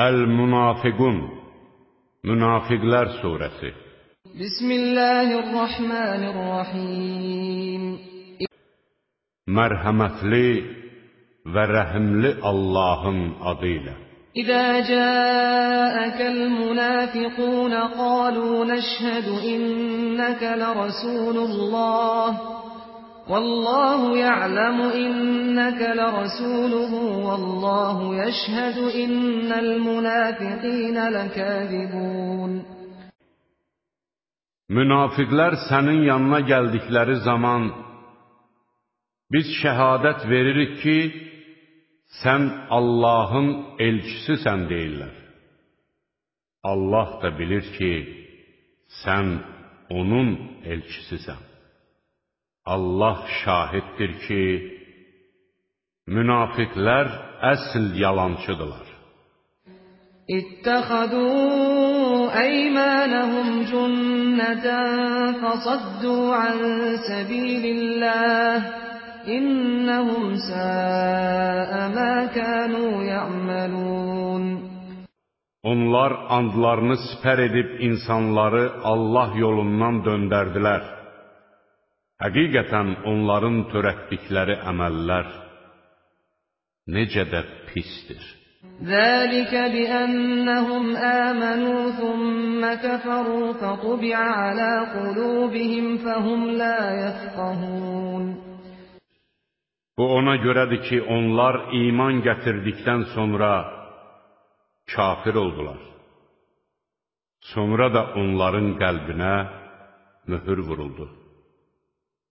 Əl-Münafiqun Münafiqlər surəsi Bismillahirrahmanirrahim Mərhəmətli və rəhimli Allahın adı ilə İzə cəəkəl münafiqun qalu nəşhədu innəkə lərəsulullah Vallahu ya'lemu inneke lerasuluhu vallahu yeşhedü innel münafiqine lekâzibûn. Münafiqlər sənin yanına gəldikləri zaman biz şəhadət veririk ki, sən Allahın elçisisən deyirlər. Allah da bilir ki, sən onun elçisisən. Allah şahiddir ki, münafiqlər əsl yalançıdırlar. İttəxədu əymənəhum cünnətən fəsaddu ən səbililləh İnnəhum səə mə kənu yə'məlun Onlar andlarını sipər edib insanları Allah yolundan döndərdilər. Həqiqətən onların törətdikləri əməllər necə də pisdir. Zəlikə biənnəhum əmənu thumma kəfəru fətubi'a alə qulubihim fəhum la yəfqəhun. Bu ona görədir ki, onlar iman gətirdikdən sonra kafir oldular. Sonra da onların qəlbinə mühür vuruldu.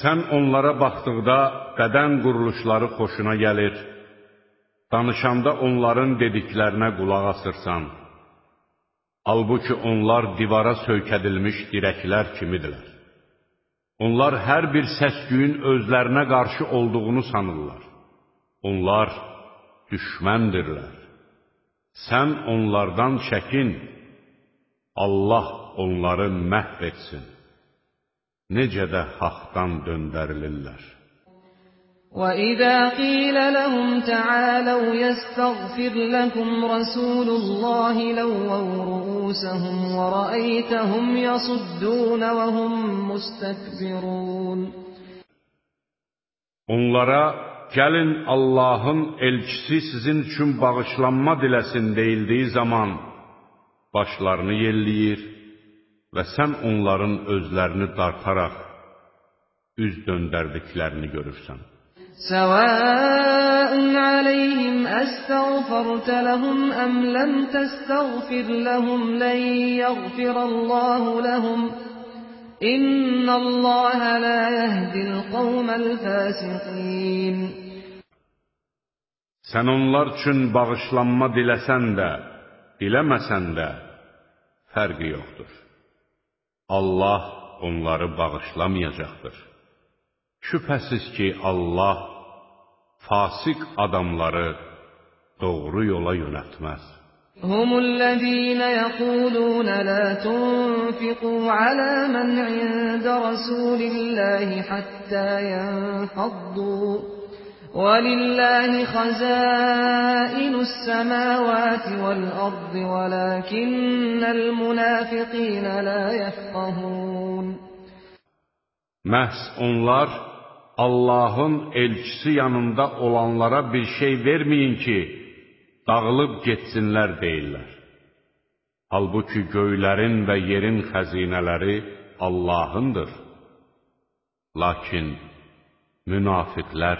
Sən onlara baxdıqda bədən quruluşları xoşuna gəlir, danışanda onların dediklərinə qulaq asırsan. Halbuki onlar divara söykədilmiş dirəklər kimidirlər. Onlar hər bir səs-küyün özlərinə qarşı olduğunu sanırlar. Onlar düşməndirlər. Sən onlardan çəkin, Allah onları məhv etsin necə də haqdan döndərilirlər. وَإِذَا قِيلَ لَهُمْ تَعَالَوْا يَسْتَغْفِرْ لَكُمْ رَسُولُ اللَّهِ لَوَّوْا رُءُوسَهُمْ وَرَأَيْتَهُمْ يَصُدُّونَ وَهُمْ مُسْتَكْبِرُونَ Onlara gəlin Allahın elçisi sizin üçün bağışlanma diləsin deyildiyi zaman başlarını yelləyir və sən onların özlərini dartaraq üz döndərdiklərini görürsən. Səvəun aleyhim əstəğfərtə ləhum əm ləm təstəğfir ləhum lən yəğfirəllahu ləhum İnnəlləhə lə yəhdil qavməl fəsiqin Sən onlar üçün bağışlanma diləsən də, diləməsən də fərqi yoxdur. Allah onları bağışlamayacaqdır. Şübhəsiz ki, Allah fasik adamları doğru yola yönəltməz. Humullezine yekulun la tunfiqu ala men inde Rasulillahi hatta yenfaddu ولله خزائن السماوات والأرض ولكن المنافقين لا يفقهون Məhz onlar Allahın elçisi yanında olanlara bir şey verməyin ki, dağılıb getsinlər deyirlər. Halbuki göylərin və yerin xəzinələri Allahındır. Lakin münafiqlər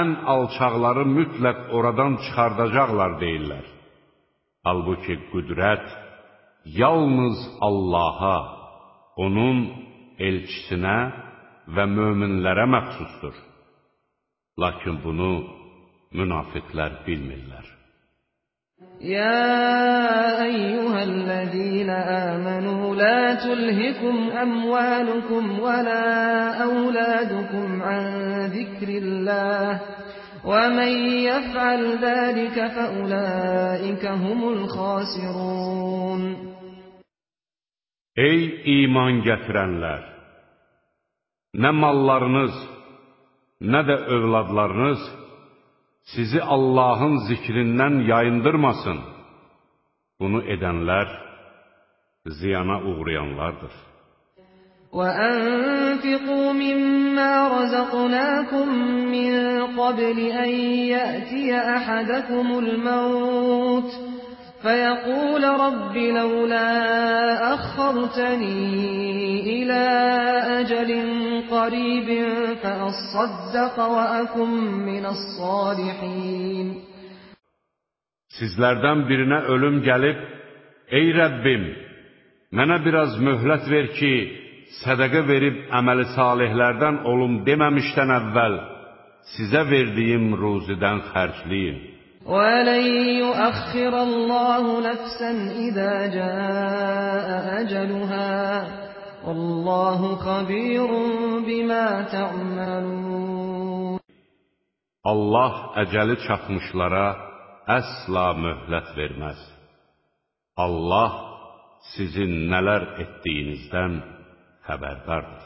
ən alçaqları mütləq oradan çıxardacaqlar deyirlər. Halbuki qüdrət yalnız Allaha, onun elçisinə və möminlərə məxsusdur. Lakin bunu münafiqlər bilmirlər. يا أيها الذين آمنوا لا تلهكم أموالكم ولا أولادكم عن ذكر الله ومن يفعل ذلك فأولئك هم الخاسرون Ey iman gətirənlər! Nə mallarınız, nə də övladlarınız sizi Allahın zikrindən yayındırmasın. Bunu edənlər ziyana uğrayanlardır. وأنفقوا مما رزقناكم من قبل أن يأتي أحدكم الموت فيقول رب لولا أخرتني إلى أجل قريب فأصدق وأكن من الصالحين Sizlərdən birinə ölüm gəlib, Ey Rəbbim, mənə biraz möhlət ver ki, sədəqə verib əməli salihlərdən olum deməmişdən əvvəl sizə verdiyim ruzidən xərcləyin. وَلَنْ يُؤَخِّرَ اللَّهُ نَفْسًا إِذَا جَاءَ أَجَلُهَا وَاللَّهُ خَبِيرٌ بِمَا تَعْمَلُونَ Allah əcəli çatmışlara əsla möhlət verməz. Allah sizin nələr etdiyinizdən xəbərdardır.